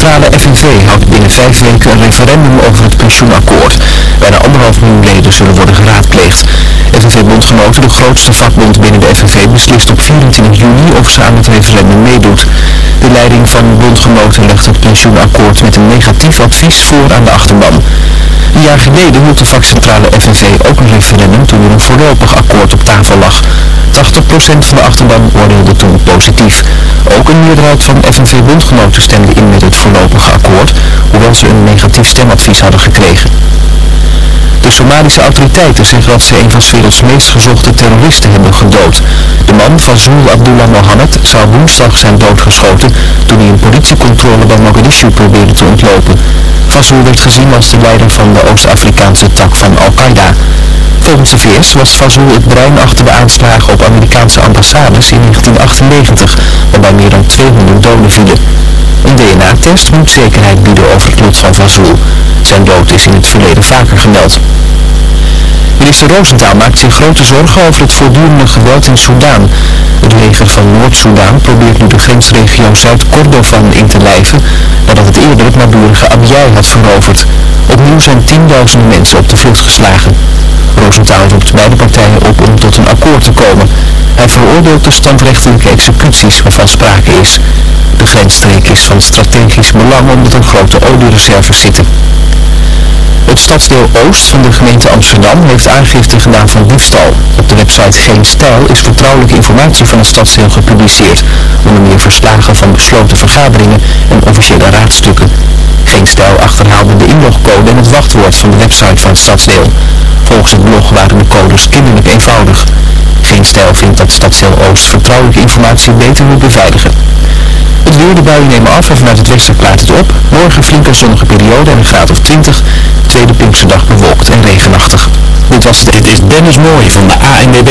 vakcentrale FNV houdt binnen vijf weken een referendum over het pensioenakkoord. Bijna anderhalf miljoen leden zullen worden geraadpleegd. FNV-bondgenoten, de grootste vakbond binnen de FNV, beslist op 24 juni of ze aan het referendum meedoet. De leiding van bondgenoten legt het pensioenakkoord met een negatief advies voor aan de achterban. Een jaar geleden hield de vakcentrale FNV ook een referendum toen er een voorlopig akkoord op tafel lag. 80% van de achterban oordeelde toen positief. Ook een meerderheid van FNV-bondgenoten stemde in met het voorlopige akkoord, hoewel ze een negatief stemadvies hadden gekregen. De Somalische autoriteiten zeggen dat ze een van werelds meest gezochte terroristen hebben gedood. De man, Fazul Abdullah Mohammed, zou woensdag zijn doodgeschoten toen hij een politiecontrole bij Mogadishu probeerde te ontlopen. Fazul werd gezien als de leider van de Oost-Afrikaanse tak van Al-Qaeda. Volgens de VS was Fazul het brein achter de aanslagen op Amerikaanse ambassades in 1998, waarbij meer dan 200 doden vielen. Een DNA-test moet zekerheid bieden over het lot van Fazul. Zijn dood is in het verleden vaker gemeld. Minister Roosentaal maakt zich grote zorgen over het voortdurende geweld in Soudaan. Het leger van Noord-Soedan probeert nu de grensregio Zuid-Kordofan in te lijven nadat het eerder het naburige Abyei had veroverd. Opnieuw zijn tienduizenden mensen op de vlucht geslagen. Roosentaal roept beide partijen op om tot een akkoord te komen. Hij veroordeelt de standrechtelijke executies waarvan sprake is. De grensstreek is van strategisch belang omdat er grote oliereserves zitten. Het stadsdeel Oost van de gemeente Amsterdam heeft aangifte gedaan van diefstal. Op de website Geen Stijl is vertrouwelijke informatie van het stadsdeel gepubliceerd. Onder meer verslagen van besloten vergaderingen en officiële raadstukken. Geen Stijl achterhaalde de inlogcode en het wachtwoord van de website van het stadsdeel. Volgens het blog waren de codes kinderlijk eenvoudig. Geen Stijl vindt dat stadsdeel Oost vertrouwelijke informatie beter moet beveiligen. De buien nemen af en vanuit het westen klaart het op. Morgen flinke zonnige periode en een graad of 20. Tweede Pinksterdag bewolkt en regenachtig. Dit was het. Dit is Dennis Mooij van de ANWB.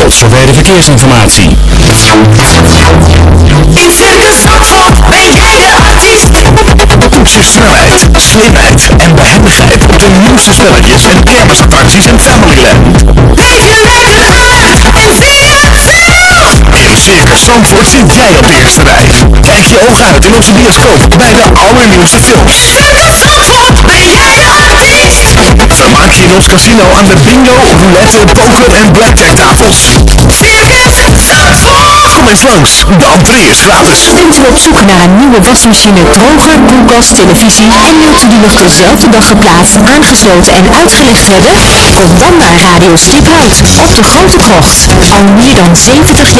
Tot zover de verkeersinformatie. In Circus Zandvoort ben jij de artiest. Toets je snelheid, slimheid en behendigheid op de nieuwste spelletjes en kermisattracties in Familyland. Leef je lekker uit en zie het zelf. In Circus Zandvoort zit jij op de eerste rij. Kijk je ogen uit in onze bioscoop bij de allernieuwste films. Circus Zandvoort ben jij de artiest. Vermaak je in ons casino aan de bingo, roulette, poker en blackjack tafels. Circus Zandvoort. Kom eens langs, de entree is gratis. Bent u op zoek naar een nieuwe wasmachine, droger, koelkast, televisie en wilt u die nog dezelfde dag geplaatst, aangesloten en uitgelegd hebben? Kom dan naar Radio Stiphout op de Grote Krocht. Al meer dan 70 jaar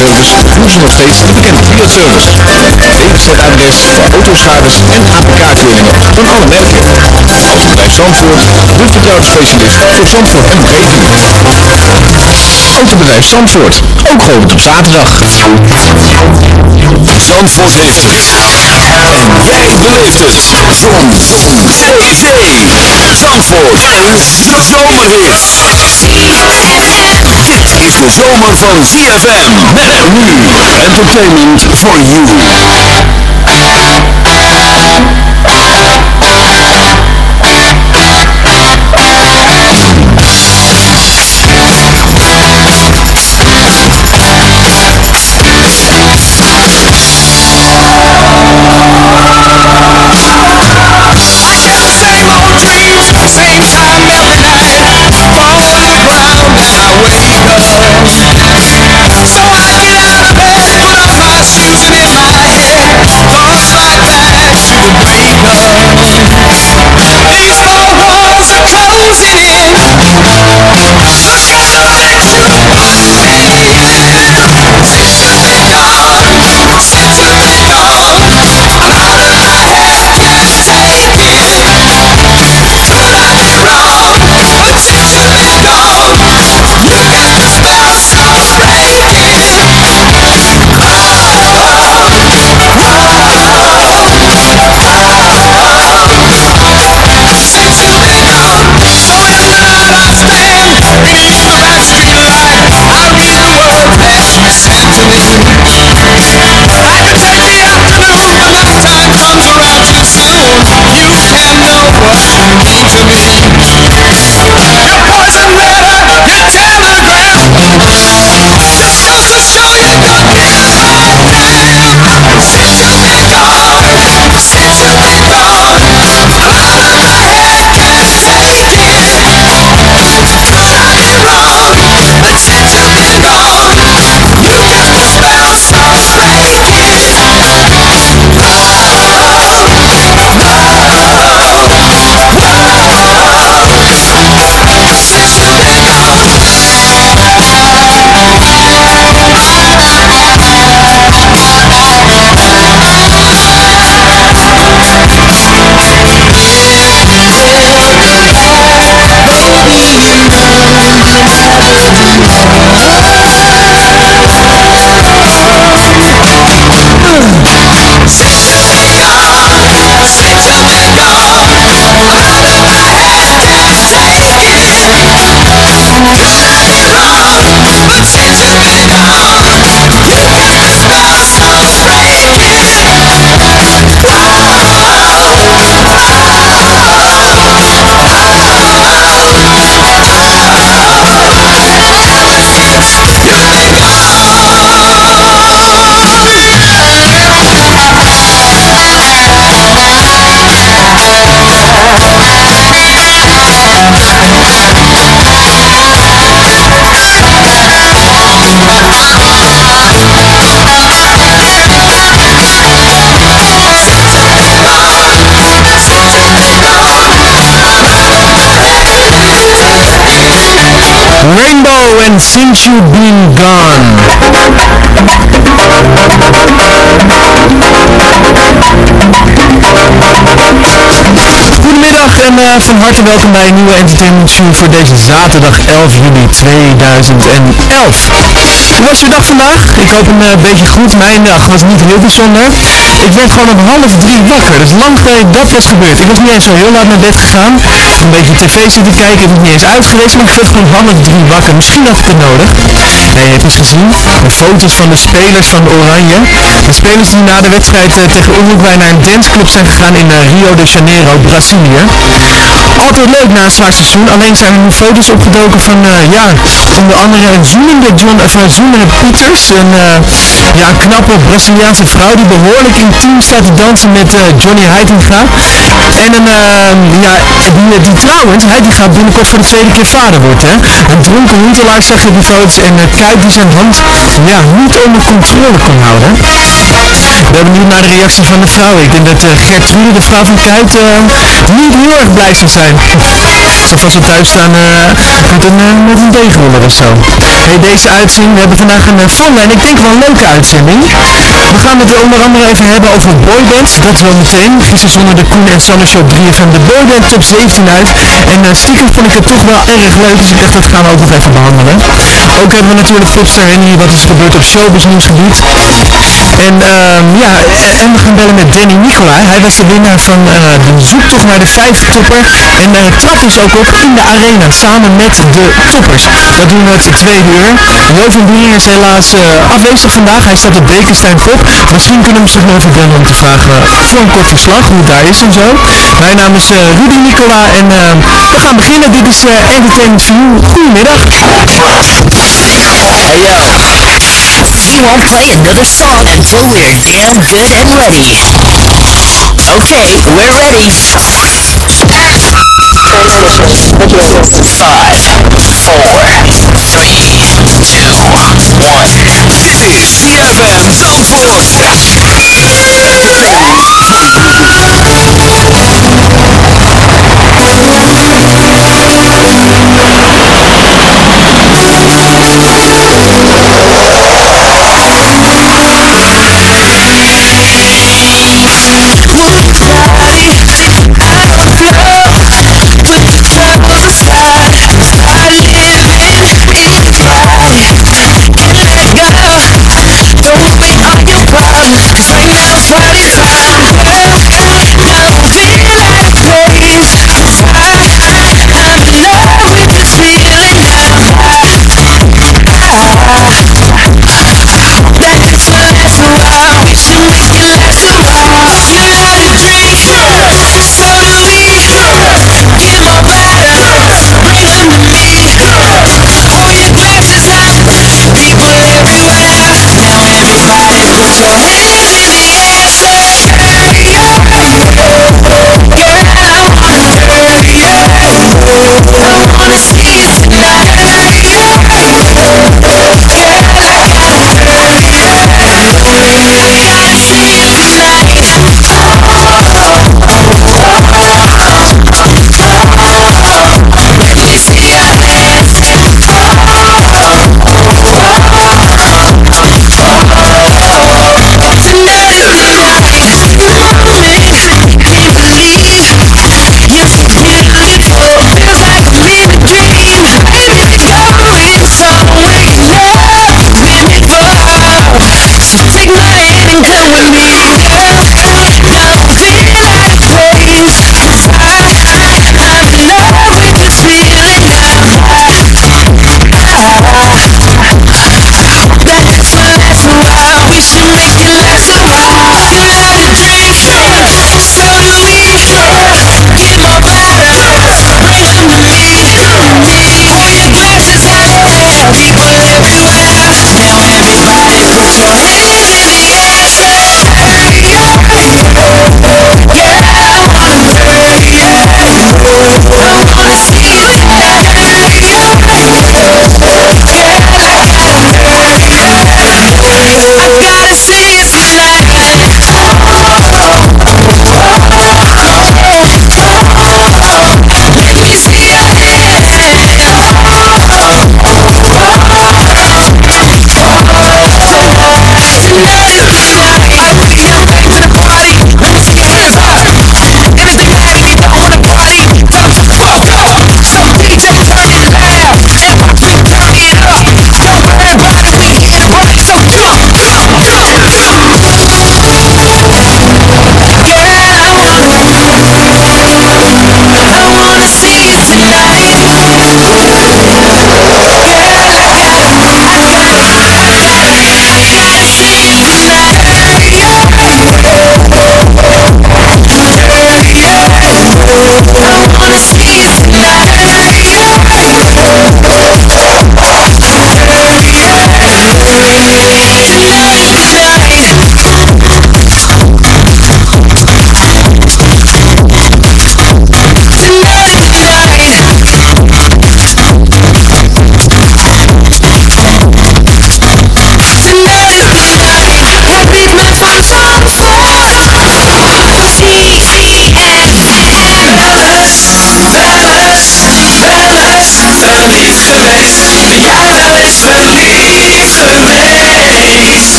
Service doen ze nog steeds de bekende Fiat-service. DWZ-adres voor autoschades en APK-keuringen van alle merken. Autobedrijf Zandvoort, de vertrouwde specialist voor Zandvoort en omgeving. Autobedrijf Zandvoort, ook geopend op zaterdag. Zandvoort heeft het. En jij beleeft het. Zon. Zee. Zee. Zandvoort. Een zomerhit. Is de zomer van ZFM. Met nu. Entertainment for you. Same old dreams, same Since You've Been Gone. Goedemiddag en eh, van harte welkom bij een nieuwe Entertainment Show voor deze zaterdag 11 juli 2011. Hoe was je dag vandaag? Ik hoop een eh, beetje goed. Mijn dag was niet heel bijzonder. Ik werd gewoon om half drie wakker. Dat is lang geleden dat was gebeurd. Ik was niet eens zo heel laat naar bed gegaan. Een beetje tv zitten kijken. Ik niet eens uit geweest, maar ik werd gewoon half drie wakker. Misschien had ik het nodig. Nee, je hebt het gezien. De foto's van de spelers van Oranje. De spelers die na de wedstrijd eh, tegen Uruguay naar een danceclub zijn gegaan in eh, Rio de Janeiro, Brazilië. Altijd leuk na een zwaar seizoen. Alleen zijn er nu foto's opgedoken van, eh, ja, onder andere een zoemende John, eh, zoemende Pieters. Een, eh, ja, knappe Braziliaanse vrouw die behoorlijk intiem staat te dansen met eh, Johnny Heitinga. En een, eh, ja, die, die trouwens, gaat binnenkort voor de tweede keer vader worden, hè. Een dronken hoentelaar zag je op de foto's en Kuip die zijn hand, ja, niet onder controle kon houden. We hebben nu naar de reactie van de vrouw. Ik denk dat uh, Gertrude, de vrouw van Kuit, niet heel erg blij zal zijn. Of als ze thuis staan uh, met een, met een deegroller of zo. Hey, deze we hebben vandaag een uh, volle en ik denk wel een leuke uitzending. We gaan het er onder andere even hebben over boybands, dat wel meteen. Gisteren zonden de Koen en Sanne Show 3FM de boyband top 17 uit. En uh, stiekem vond ik het toch wel erg leuk, dus ik dacht dat gaan we ook nog even behandelen. Ook hebben we natuurlijk Popstar Henry, wat is gebeurd op showbiz nieuwsgebied. En um, ja, en we gaan bellen met Danny Nicolai. Hij was de winnaar van uh, de zoektocht naar de vijf topper. En uh, trad dus ook op in de arena samen met de toppers. Dat doen we het tweede uur. Jo van hij is helaas uh, afwezig vandaag. Hij staat op Bekenstein Fop. Misschien kunnen we zich nog even bellen om te vragen eh, voor een kort verslag hoe het daar is en zo. Mijn naam is eh, Rudy Nicola en we gaan beginnen. Dit is Entertainment for You. Goedemiddag. Hey yo. Someone play another song until we're damn good and ready. Okay, we're ready. five four three 5, 4, 3, Two, one. This is a full effect.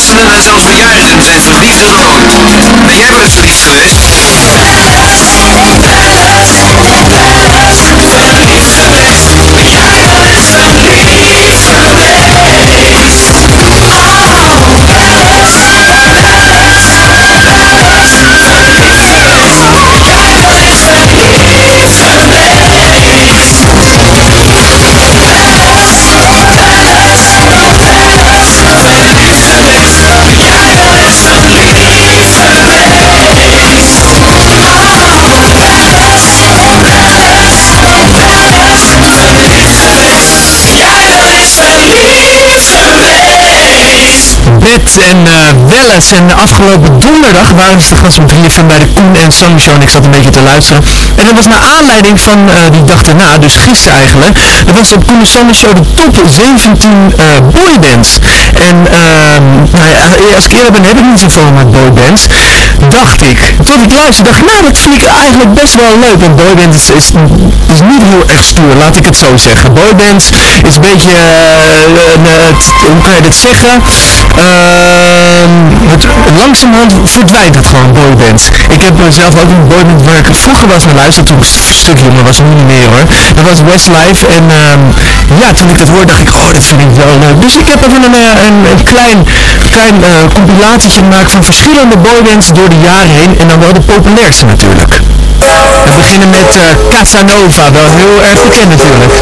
Volwassenen en zelfs bejaarden zijn verliefder dan ooit. Bed en uh, Welles. En afgelopen donderdag waren ze te gast op 3FM bij de Koen en Sam Show. En ik zat een beetje te luisteren. En dat was naar aanleiding van uh, die dag daarna, dus gisteren eigenlijk. Dat was op Koen en Sam Show de top 17 uh, boybands. En ehm, nou ja, als ik eerlijk ben, heb ik niet zoveel met boybands. Dacht ik. Tot ik luisterde, dacht nou, dat vind ik eigenlijk best wel leuk. Want boybands is, is, niet heel erg stoer, laat ik het zo zeggen. Boybands is een beetje, hoe kan je dat zeggen? Ehm, het, langzamerhand verdwijnt het gewoon, boybands. Ik heb zelf ook een boyband ik vroeger was naar luisteren, toen ik een stuk jonger was, nu niet meer hoor. Dat was Westlife en um, ja, toen ik dat hoorde dacht ik, oh dat vind ik wel leuk. Dus ik heb even een, een, een klein, klein uh, compilatietje gemaakt van verschillende boybands door de jaren heen en dan wel de populairste natuurlijk. We beginnen met uh, Casanova, wel heel erg bekend natuurlijk.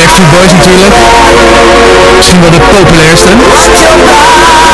Backstreet Boys natuurlijk. Misschien wel de populairste.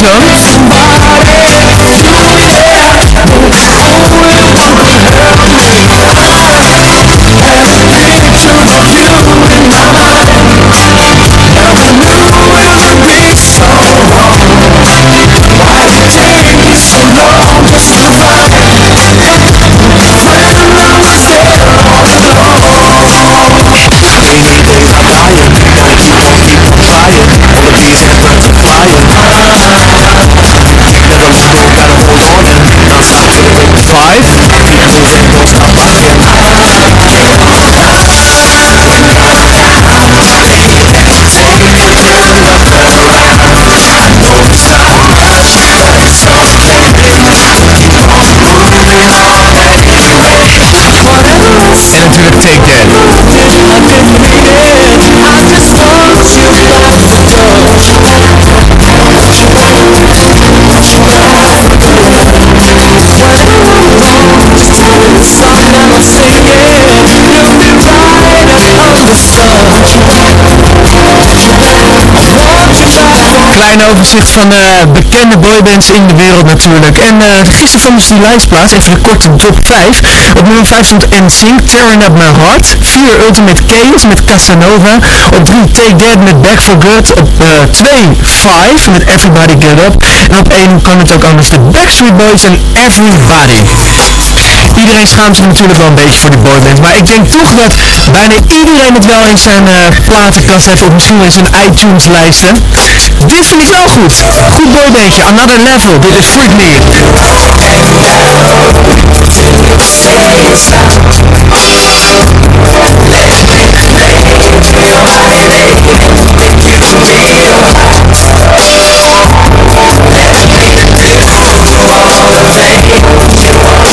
Sir Klein overzicht van uh, bekende boybands in de wereld natuurlijk. En uh, gisteren vonden ze die lijst plaats, even een korte top 5. Op nummer 5 stond NSYNC, Tearing Up My Heart. 4 Ultimate Kings met Casanova. Op 3 Take That met Back for Good. Op 2 uh, 5 met Everybody Get Up. En op 1 kan het ook anders, de Backstreet Boys en Everybody. Iedereen schaamt zich natuurlijk wel een beetje voor die boyband. Maar ik denk toch dat bijna iedereen het wel in zijn uh, eh, platenkast heeft. Of misschien in zijn iTunes lijsten. Dit vind ik wel goed. Goed boybandje. Another Level. Dit is Freak Me.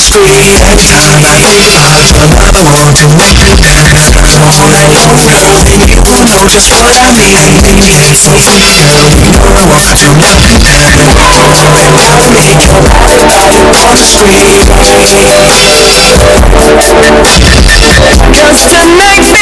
proberen het I allemaal te meten en dan voor mij heel veel dingen in focus van de aanwezigheid. Ik kom allemaal te it en dan concentrate concentrate. Just a night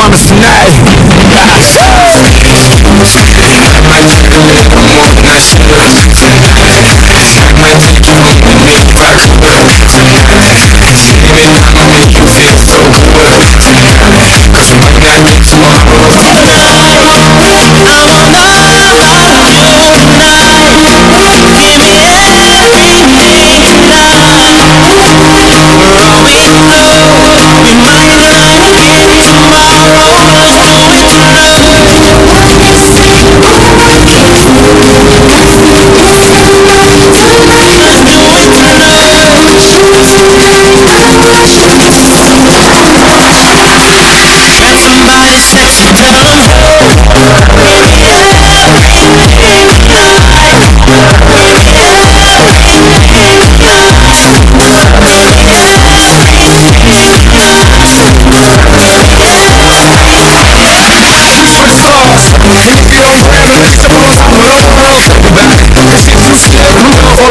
Mama's tonight.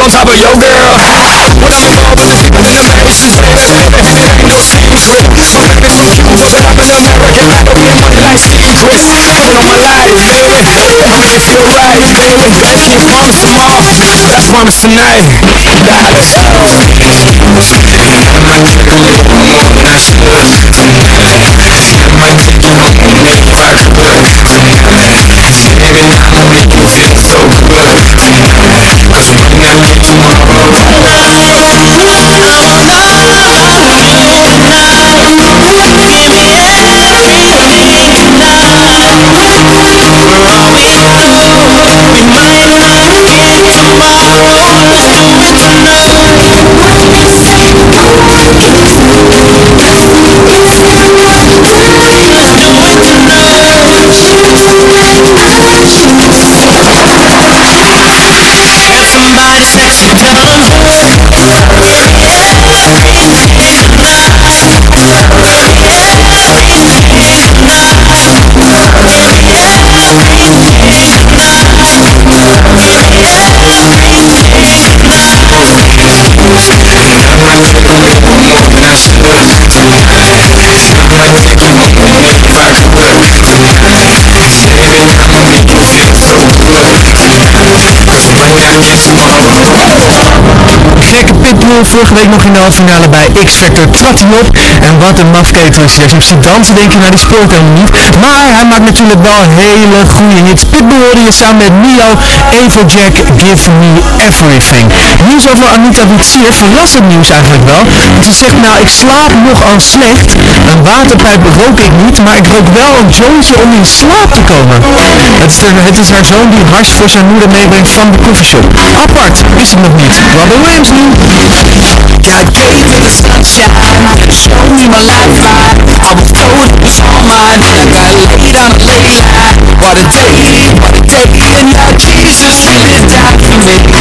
top of your girl. What you know about with been people in the she said, she baby, had it, ain't no secret. My niggas is confused, but I've been American, I don't mean what did I see. On my life, baby, that man feel right, baby. She wants promise that's why I promise tonight. The. Thank you. Pitbull vorige week nog in de halve finale bij X-Factor trad hij op. En wat een mafketel is hij. Als je hem ziet dansen denk je, nou die speelt helemaal niet. Maar hij maakt natuurlijk wel hele goede hits. Pitbull hoorde je samen met Nio, Jack, Give Me Everything. Nieuws over Anita Witsier, verrassend nieuws eigenlijk wel. Want ze zegt, nou ik slaap nogal slecht. Een waterpijp rook ik niet, maar ik rook wel een jointje om in slaap te komen. Het is, het is haar zoon die hars voor zijn moeder meebrengt van de koffieshop. Apart, wist ik nog niet. Robin Williams nu. God gave me the sunshine, showed me my lifeline. I was told it was all mine, I got laid on a lay. What a day, what a day, and now Jesus really died for me.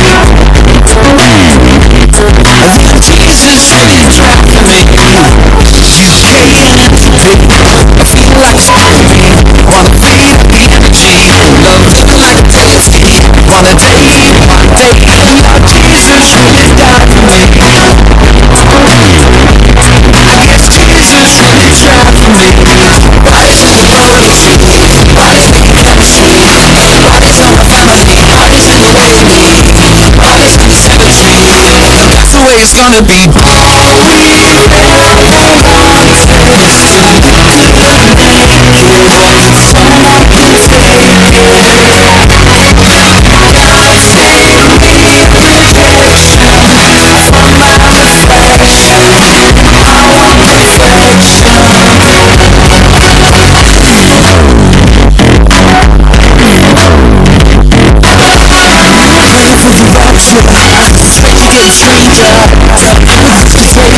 Gonna be.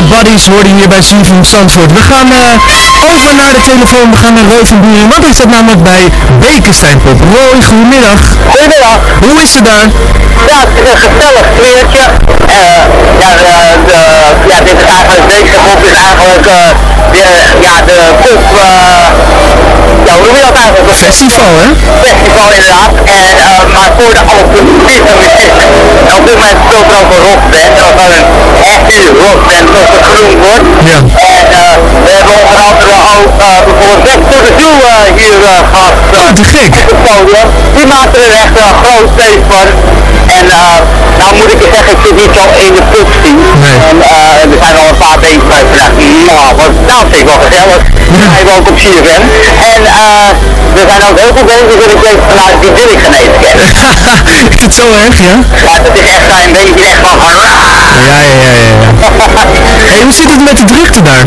Buddies hoorden hier bij van Zandvoort. We gaan eh, over naar de telefoon, we gaan naar Roy van Buren, want hij staat namelijk bij Bekensteinpop. Roy, goedemiddag. Goedemiddag. Hoe is het daar? Ja, het is een gezellig sfeertje. Eh, ja, de, de, ja, dit is eigenlijk, deze groep is eigenlijk eh, de, ja, de pop, eh, ja, hoe noem je dat eigenlijk? Een Festival, hè? festival inderdaad. En, eh, maar voor de alternatieve muziek. En op dit moment speelt er ook een rockband, dat dan een echte rockband zoals het genoemd wordt. Ja. En eh, we hebben onder andere ook eh, bijvoorbeeld to the Zoo eh, hier eh, gehad. eh, Oh, te gek. op het podium. Die maakten er echt een groot feest van. En uh, nou moet ik je zeggen, ik zit niet zo in de pubscene. Nee. En uh, er zijn al een paar beentjes bij gedacht, nou, wat, nou vind ik wel gezellig. Die hebben ook op CFM. En uh, er zijn ook heel veel beentjes dat ik denk, van, nou, die wil ik gaan eten kennen. Is het zo erg, ja? Ja, dat is echt een beetje echt van, Ja, ja, ja, ja. Hey, hoe zit het met de drukte daar?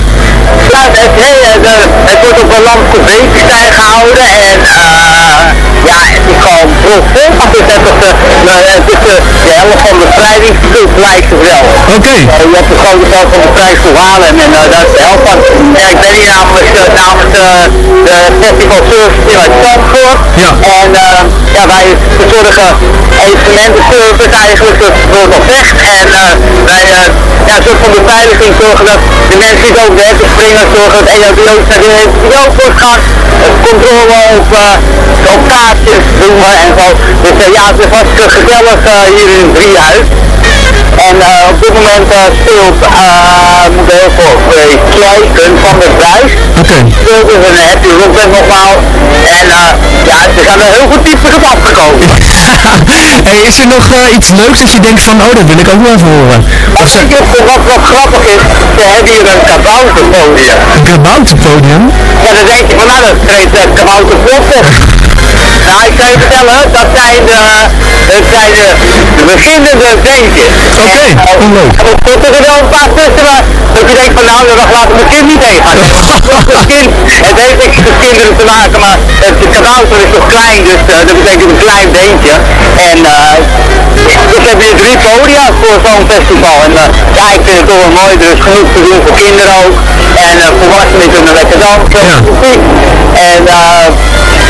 Ja, het, nee, het, het wordt op een Landgoedbeekstijn gehouden en uh, ja, het is gewoon vol. Het is net als de, het is de, de helft van de vrijdingsclub lijkt het wel. Oké. Okay. Uh, je hebt de grote deel van de prijs voor Halen en uh, dat is de helft van. En ik ben hier namelijk namens uh, de Festival Service Zandvoort. Ja. En uh, ja, wij verzorgen evenementenservice eigenlijk, dat wordt al weg. En uh, wij uh, ja, soort van beveiliging zorgen dat de mensen die ook werken springen, zorgen dat EHBO naar de EHBO wordt gaan. Controle op, op kaartjes doen we en zo. Dus ja, het is hartstikke gezellig hier in het driehuis. En uh, op dit moment uh, speelt uh, heel veel Kleiken van de Buis. Oké. Speelt dus een happy band nogmaals. En ja, ze zijn er heel goed types op afgekomen. hey, is er nog iets leuks dat je denkt van, oh dat wil ik ook wel even horen? Wat, ze... wat, wat grappig is, ze hebben hier een kabouterpodium. Een kabouterpodium? Ja, dan denk je van nou, dat uh, kabouterploppen. Nou, ik kan je vertellen, dat zijn de, dat zijn de, de beginnende beentjes. Oké, okay, uh, leuk. Er zitten wel een paar tussen waar, dat je denkt van nou, dan laat ik mijn kind niet heen gaan. het, heeft niks met kinderen te maken, maar het kabouter is toch klein, dus uh, dat betekent een klein beentje. En uh, dus heb je drie podia voor zo'n festival. En uh, ja, ik vind het toch wel mooi, er is genoeg te doen voor kinderen ook. En uh, volwassenen kunnen lekker dansen. Ja. En uh,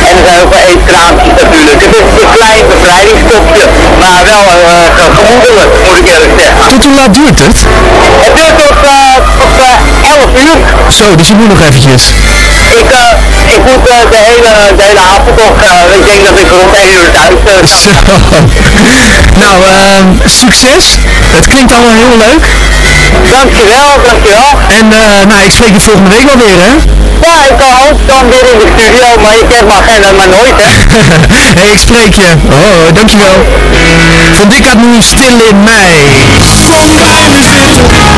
en zijn ook wel eetkraampjes natuurlijk. Het is een klein bevrijdingstopje, maar wel uh, gemoedelijk, moet ik eerlijk zeggen. Tot hoe laat duurt het? Het duurt tot, tot uh, 11 uur. Zo, dus je moet nog eventjes. Ik, uh, ik moet uh, de, hele, de hele avond nog, ik denk dat ik rond 1 uur thuis ben. Zo. nou, uh, succes. Het klinkt allemaal heel leuk. Dankjewel, dankjewel. En uh, nou, ik spreek je volgende week wel weer, hè? Ja, ik hoop dan weer in de studio, maar je kent mijn agenda maar nooit, hè? hey, ik spreek je. Oh, dankjewel. Van dik uit nu stil in mei. Kom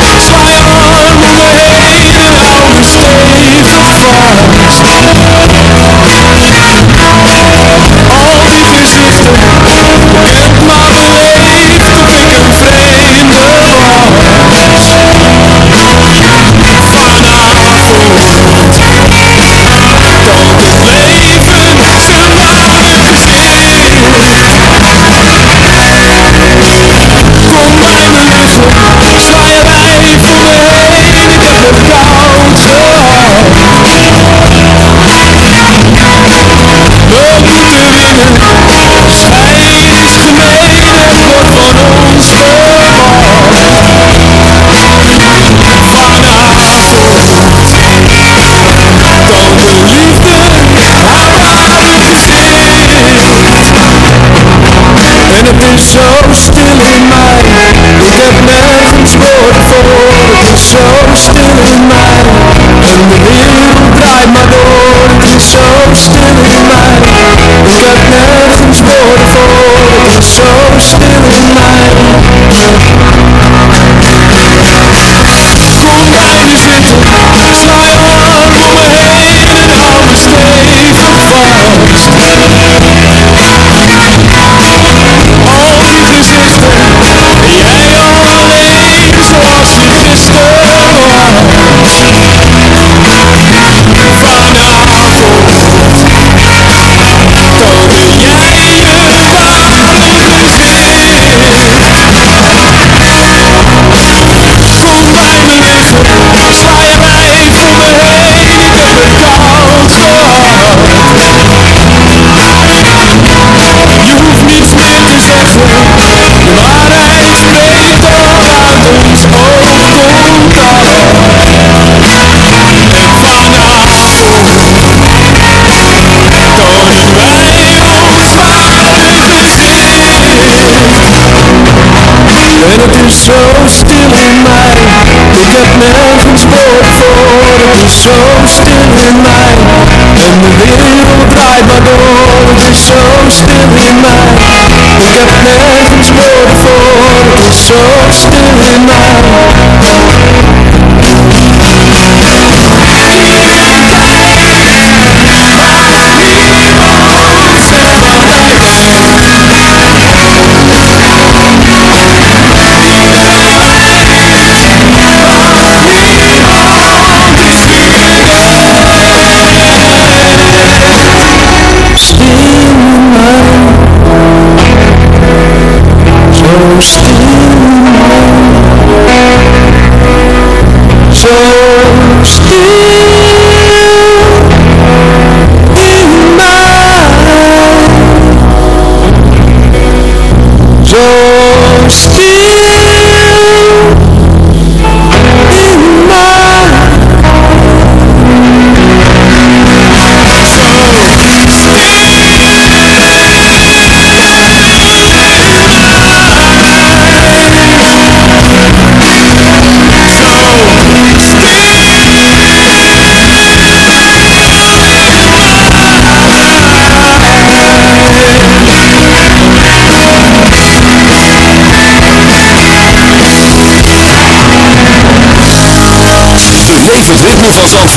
still in mind. We got nothing to go for It's all still in mind.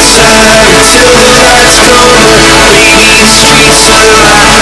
Turn to the story, the streets will.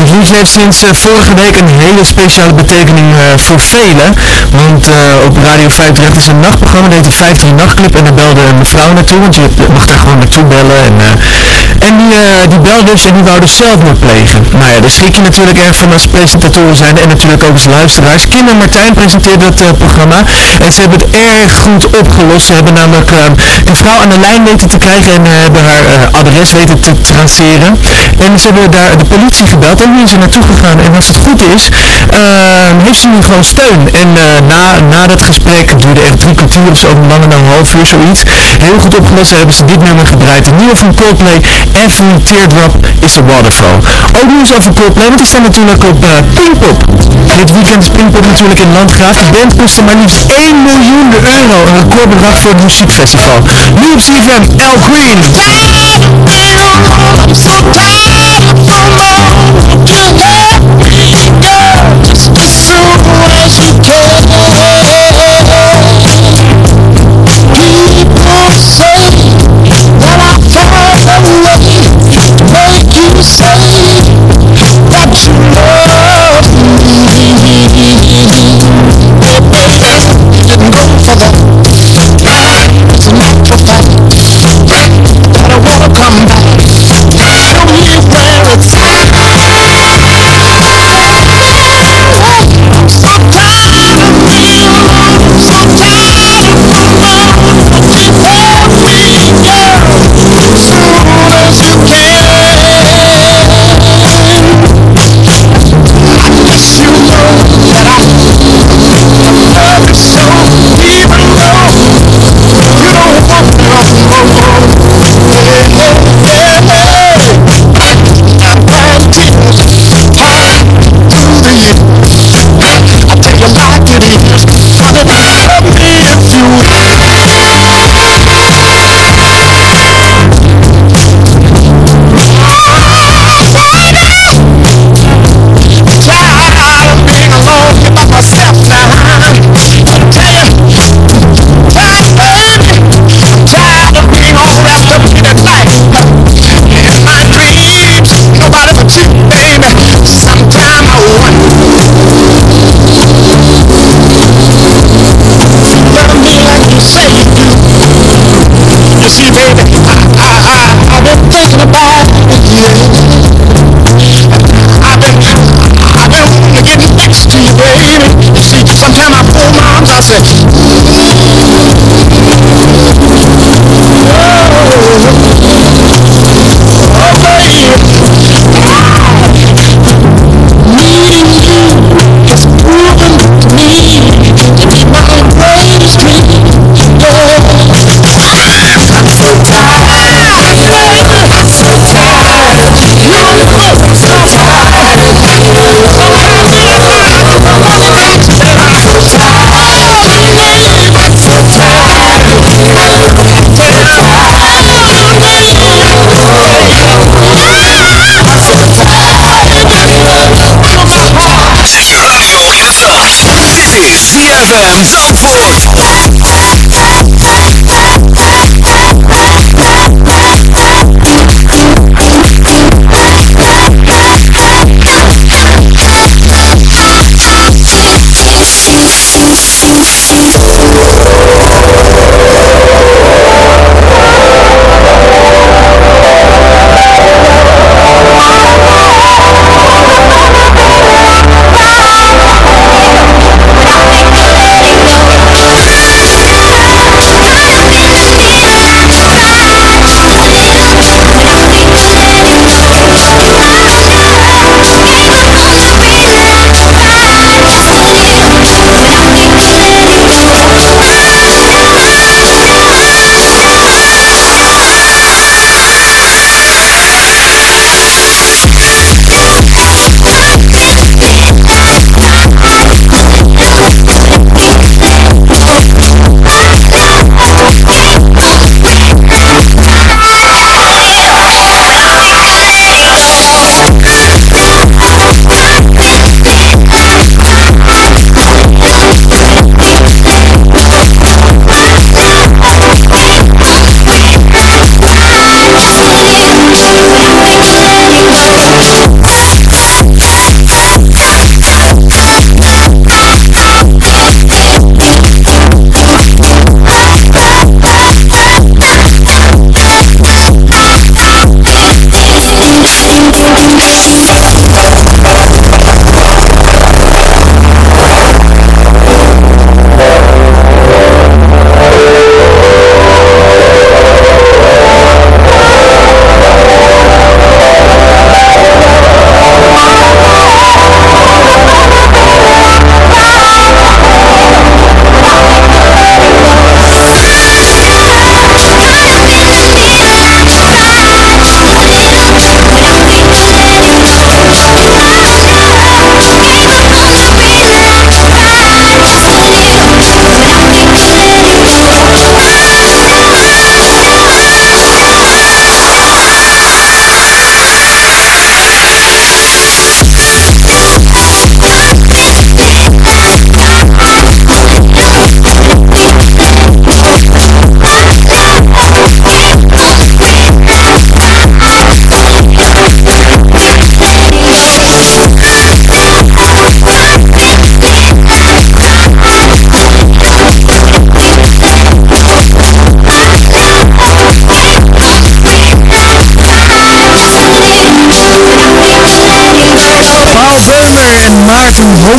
Het liedje heeft sinds eh, vorige week een hele speciale betekening eh, voor velen. Want eh, op Radio 538 is een nachtprogramma, dat heet de 15 Nachtclub. En daar belde een mevrouw naartoe, want je mag daar gewoon naartoe bellen. En, en die, eh, die dus en die wou dus zelfmoord plegen. Nou ja, daar schrik je natuurlijk erg van als presentatoren zijn en natuurlijk ook als luisteraars. Kim en Martijn presenteerden dat eh, programma. En ze hebben het erg goed opgelost. Ze hebben namelijk eh, die vrouw aan de lijn weten te krijgen en hebben haar eh, adres weten te traceren. En ze hebben daar de politie gebeld en nu is er naartoe gegaan. En als het goed is, eh, heeft ze nu gewoon steun. En na, na dat gesprek, het duurde echt drie kwartier of zo, langer dan een half uur zoiets. Heel goed opgelost hebben ze dit nummer gedraaid. Het nieuwe van Coldplay, Every Teardrop is a Waterfall. Ook nieuws over Coldplay, want die staan natuurlijk op eh, Pinkpop. Dit weekend is Pinkpop natuurlijk in Landgraaf. De band kostte maar liefst 1 miljoen euro. Een recordbedrag voor het muziekfestival. Nu op CFM, El Green. say that you love me. Baby, didn't go for that. ZFM Zandvoort.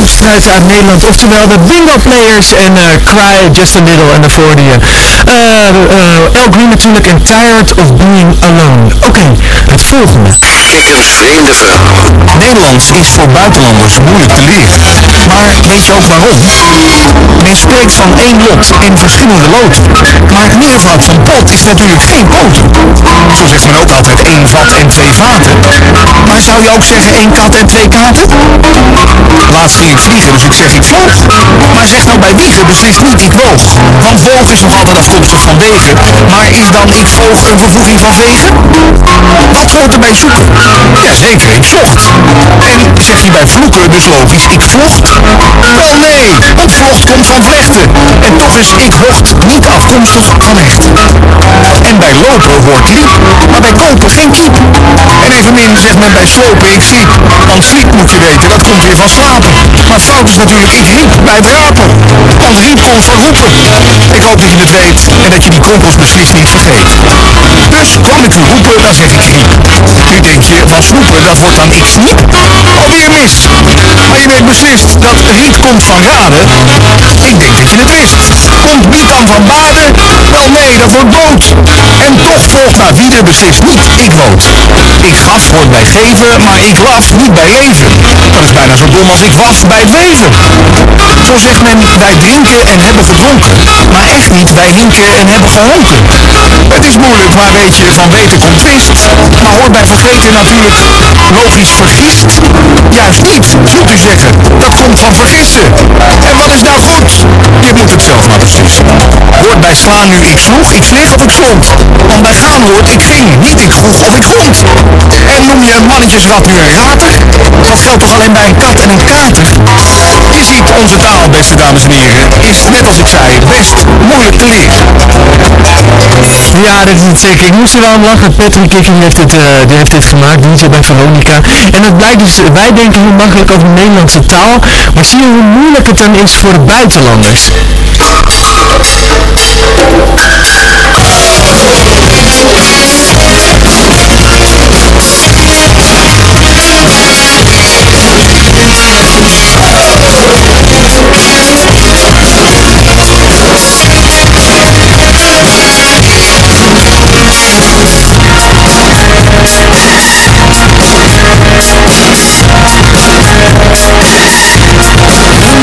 Hoogstruis uit Nederland. Oftewel de Bingo Players en eh, Cry Just a Little en daarvoor die uh, El Green natuurlijk en Tired of Being Alone. Oké, het volgende. Een vreemde verhaal. Nederlands is voor buitenlanders moeilijk te leren. Maar weet je ook waarom? Men spreekt van één lot en verschillende loten. Maar meervoud van pot is natuurlijk geen pot. Zo zegt men ook altijd één vat en twee vaten. Maar zou je ook zeggen één kat en twee katen? Laatst ging ik vliegen, dus ik zeg ik vloog. Maar zeg nou bij wiegen beslist niet ik woog. Want woog is nog altijd afkomstig van wegen. Maar is dan ik volg een vervoeging van vegen? Wat hoort er bij zoeken? Jazeker, ik zocht. En zeg je bij vloeken dus logisch ik vlocht? Wel nee, want vlocht komt van vlechten. En toch is ik hocht niet afkomstig van hecht. En bij lopen hoort liep, maar bij kopen geen kiep. En evenmin zegt men bij slopen ik sliep. Want sliep moet je weten, dat komt weer van slapen. Maar fout is natuurlijk ik riep bij het rapen. Want riep komt van roepen. Ik hoop dat je het weet en dat je die kronkels beslist niet vergeet. Dus kwam ik u roepen, dan zeg ik riep. Nu denk je, van snoepen, dat wordt dan ik snoep. Alweer mis. Maar je weet beslist dat riet komt van raden. Ik denk dat je het wist. Komt Biet dan van baden? Wel nee, dat wordt boot. En toch volgt naar wieden beslist niet ik woot. Ik gaf hoort bij geven, maar ik las niet bij leven. Dat is bijna zo dom als ik was bij het weven. Zo zegt men, wij drinken en hebben gedronken. Maar echt niet, wij hinken en hebben gehonken. Het is moeilijk, maar weet je, van weten komt wist. Maar hoort bij vergeten natuurlijk logisch vergist. Juist niet, zult u zeggen. Dat komt van vergissen. En wat is nou goed? Je moet het zelf maar beslissen. Hoort bij slaan nu ik sloeg, ik vlieg of ik vlond. Want bij gaan hoort ik ging, niet ik vroeg of ik vond. En noem je een mannetjesrat nu een rater? Dat geldt toch alleen bij een kat en een kater? Je ziet, onze taal, beste dames en heren, is, net als ik zei, best moeilijk te leren. Ja, dit is het zeker. Ik moest er wel om lachen. Patrick Kicking heeft het, eh, die heeft dit gemaakt, DJ bij Veronica. En het blijkt dus, wij denken heel makkelijk over de Nederlandse taal, maar zie je hoe moeilijk het dan is voor de buitenlanders.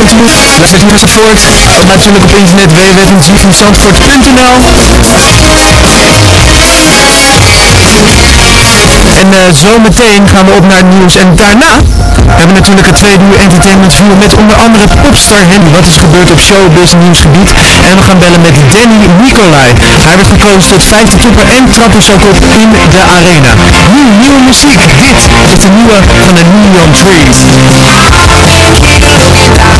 Net natuurlijk. Op internet www.zfmzandvoort.nl En uh, zometeen gaan we op naar het nieuws. En daarna hebben we natuurlijk het tweede uur entertainment view met onder andere popstar Henry. Wat is gebeurd op showbiz nieuwsgebied. En we gaan bellen met Danny Nicolai. Hij werd gekozen tot vijfde topper en trapper zo op in de arena. Nu nieuwe muziek. Dit is de nieuwe van de Neon Trees.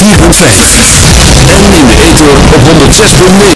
53 en in de ether op 106.9